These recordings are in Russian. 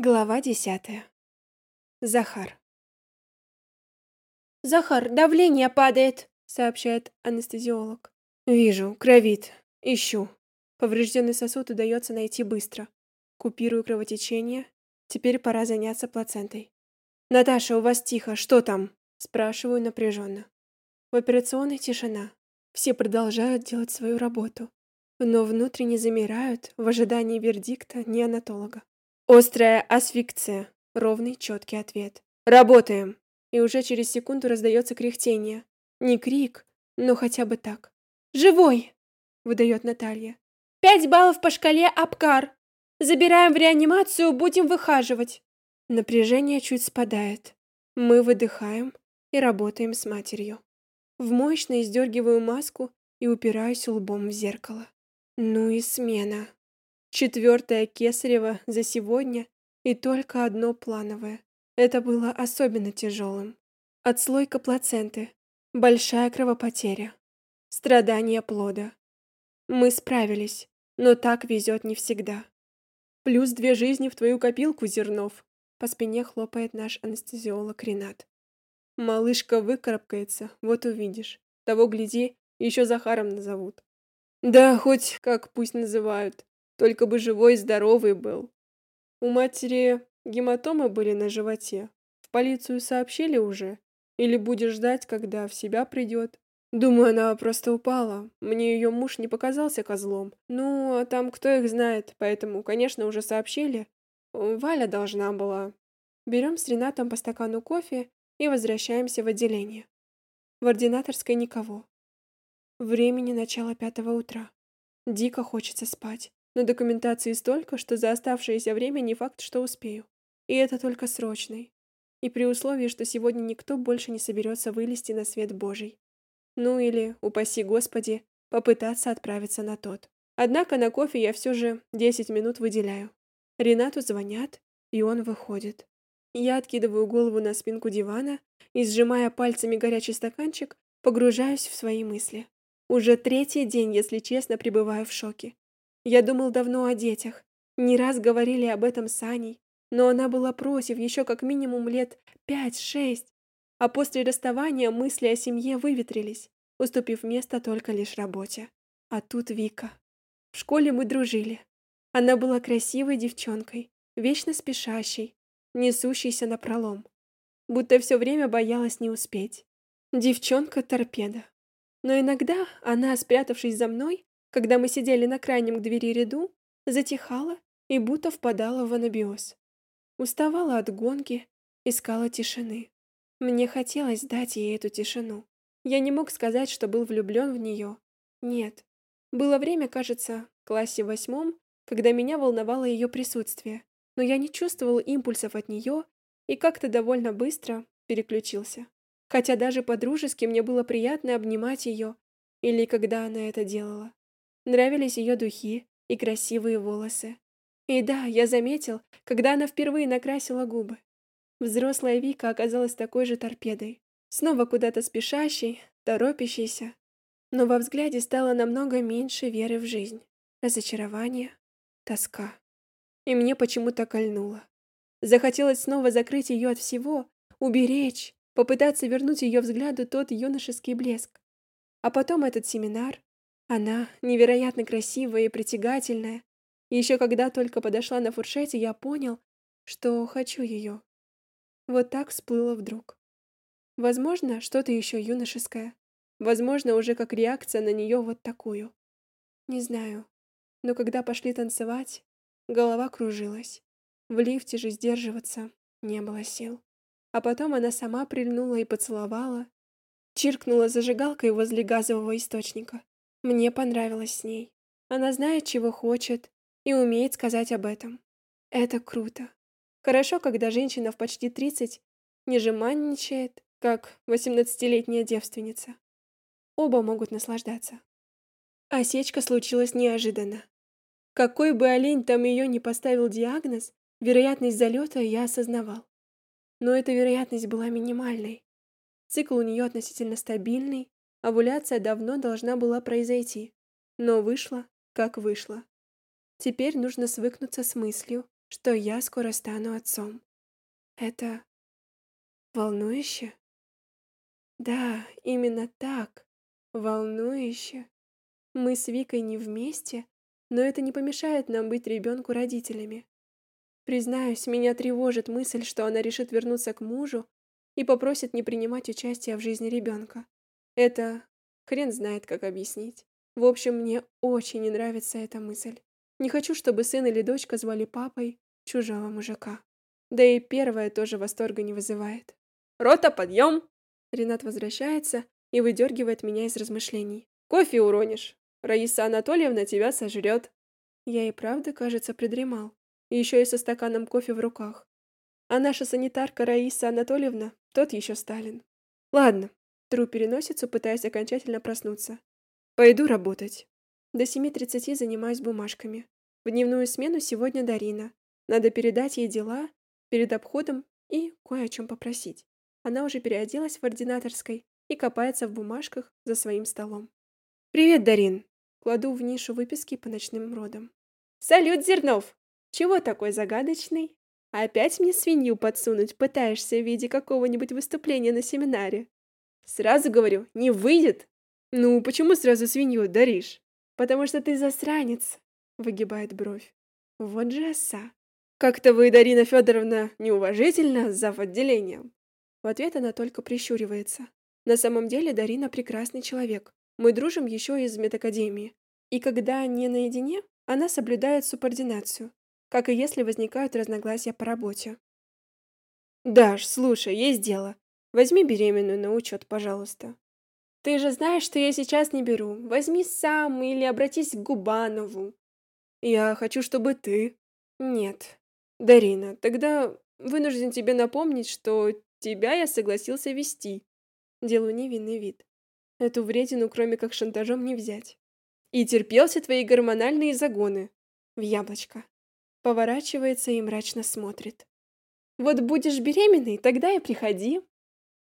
Глава десятая. Захар. «Захар, давление падает», — сообщает анестезиолог. «Вижу, кровит. Ищу. Поврежденный сосуд удается найти быстро. Купирую кровотечение. Теперь пора заняться плацентой. «Наташа, у вас тихо. Что там?» — спрашиваю напряженно. В операционной тишина. Все продолжают делать свою работу, но внутренне замирают в ожидании вердикта неонатолога. Острая асфикция. Ровный, четкий ответ. Работаем. И уже через секунду раздается кряхтение. Не крик, но хотя бы так. Живой! Выдает Наталья. Пять баллов по шкале Апкар. Забираем в реанимацию, будем выхаживать. Напряжение чуть спадает. Мы выдыхаем и работаем с матерью. В мощно издергиваю маску и упираюсь лбом в зеркало. Ну и смена. Четвертое кесарево за сегодня и только одно плановое. Это было особенно тяжелым. Отслойка плаценты, большая кровопотеря, страдания плода. Мы справились, но так везет не всегда. Плюс две жизни в твою копилку, Зернов. По спине хлопает наш анестезиолог Ренат. Малышка выкарабкается, вот увидишь. Того гляди, еще Захаром назовут. Да, хоть как пусть называют. Только бы живой и здоровый был. У матери гематомы были на животе. В полицию сообщили уже? Или будешь ждать, когда в себя придет? Думаю, она просто упала. Мне ее муж не показался козлом. Ну, а там кто их знает, поэтому, конечно, уже сообщили. Валя должна была. Берем с Ренатом по стакану кофе и возвращаемся в отделение. В ординаторской никого. Времени начало пятого утра. Дико хочется спать но документации столько, что за оставшееся время не факт, что успею. И это только срочный. И при условии, что сегодня никто больше не соберется вылезти на свет Божий. Ну или, упаси Господи, попытаться отправиться на тот. Однако на кофе я все же 10 минут выделяю. Ренату звонят, и он выходит. Я откидываю голову на спинку дивана и, сжимая пальцами горячий стаканчик, погружаюсь в свои мысли. Уже третий день, если честно, пребываю в шоке. Я думал давно о детях. Не раз говорили об этом с Аней, но она была против еще как минимум лет пять-шесть. А после расставания мысли о семье выветрились, уступив место только лишь работе. А тут Вика. В школе мы дружили. Она была красивой девчонкой, вечно спешащей, несущейся на пролом. Будто все время боялась не успеть. Девчонка-торпеда. Но иногда она, спрятавшись за мной, когда мы сидели на крайнем к двери ряду, затихала и будто впадала в анабиоз. Уставала от гонки, искала тишины. Мне хотелось дать ей эту тишину. Я не мог сказать, что был влюблен в нее. Нет. Было время, кажется, в классе восьмом, когда меня волновало ее присутствие, но я не чувствовал импульсов от нее и как-то довольно быстро переключился. Хотя даже по-дружески мне было приятно обнимать ее, или когда она это делала. Нравились ее духи и красивые волосы. И да, я заметил, когда она впервые накрасила губы. Взрослая Вика оказалась такой же торпедой. Снова куда-то спешащей, торопящейся. Но во взгляде стало намного меньше веры в жизнь. Разочарование, тоска. И мне почему-то кольнуло. Захотелось снова закрыть ее от всего, уберечь, попытаться вернуть ее взгляду тот юношеский блеск. А потом этот семинар, она невероятно красивая и притягательная. еще когда только подошла на фуршете, я понял, что хочу ее. Вот так всплыло вдруг. Возможно, что-то еще юношеское. Возможно, уже как реакция на нее вот такую. Не знаю. Но когда пошли танцевать, голова кружилась. В лифте же сдерживаться не было сил. А потом она сама прильнула и поцеловала, чиркнула зажигалкой возле газового источника. Мне понравилось с ней. Она знает, чего хочет, и умеет сказать об этом. Это круто. Хорошо, когда женщина в почти 30 не жеманничает, как 18-летняя девственница. Оба могут наслаждаться. Осечка случилась неожиданно. Какой бы олень там ее не поставил диагноз, вероятность залета я осознавал. Но эта вероятность была минимальной. Цикл у нее относительно стабильный, Овуляция давно должна была произойти, но вышла, как вышла. Теперь нужно свыкнуться с мыслью, что я скоро стану отцом. Это волнующе? Да, именно так. Волнующе. Мы с Викой не вместе, но это не помешает нам быть ребенку родителями. Признаюсь, меня тревожит мысль, что она решит вернуться к мужу и попросит не принимать участие в жизни ребенка. Это хрен знает, как объяснить. В общем, мне очень не нравится эта мысль. Не хочу, чтобы сын или дочка звали папой чужого мужика. Да и первое тоже восторга не вызывает. «Рота, подъем!» Ренат возвращается и выдергивает меня из размышлений. «Кофе уронишь. Раиса Анатольевна тебя сожрет». Я и правда, кажется, придремал. Еще и со стаканом кофе в руках. А наша санитарка Раиса Анатольевна, тот еще Сталин. Ладно, тру переносицу, пытаясь окончательно проснуться. Пойду работать. До 7.30 занимаюсь бумажками. В дневную смену сегодня Дарина. Надо передать ей дела перед обходом и кое о чем попросить. Она уже переоделась в ординаторской и копается в бумажках за своим столом. «Привет, Дарин!» Кладу в нишу выписки по ночным родам. «Салют, Зернов! Чего такой загадочный?» Опять мне свинью подсунуть пытаешься в виде какого-нибудь выступления на семинаре? Сразу говорю, не выйдет. Ну, почему сразу свинью даришь? Потому что ты засранец, выгибает бровь. Вот же оса. Как-то вы, Дарина Федоровна, неуважительно зав. отделением. В ответ она только прищуривается. На самом деле Дарина прекрасный человек. Мы дружим еще из медакадемии. И когда не наедине, она соблюдает субординацию как и если возникают разногласия по работе. «Даш, слушай, есть дело. Возьми беременную на учет, пожалуйста». «Ты же знаешь, что я сейчас не беру. Возьми сам или обратись к Губанову». «Я хочу, чтобы ты...» «Нет». «Дарина, тогда вынужден тебе напомнить, что тебя я согласился вести». Делаю невинный вид. Эту вредину, кроме как шантажом, не взять. И терпелся твои гормональные загоны. В яблочко. Поворачивается и мрачно смотрит. Вот будешь беременной, тогда и приходи.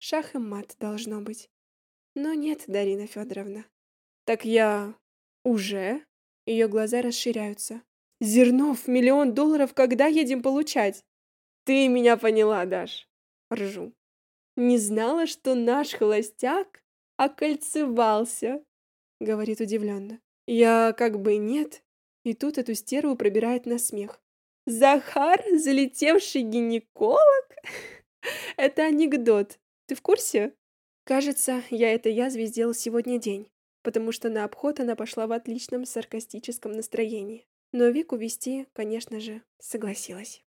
Шах и мат должно быть. Но нет, Дарина Федоровна. Так я... уже? Ее глаза расширяются. Зернов, миллион долларов когда едем получать? Ты меня поняла, Даш. Ржу. Не знала, что наш холостяк окольцевался, говорит удивленно. Я как бы нет, и тут эту стерву пробирает на смех. Захар, залетевший гинеколог? Это анекдот. Ты в курсе? Кажется, я это язве сделал сегодня день, потому что на обход она пошла в отличном саркастическом настроении. Но Вику вести, конечно же, согласилась.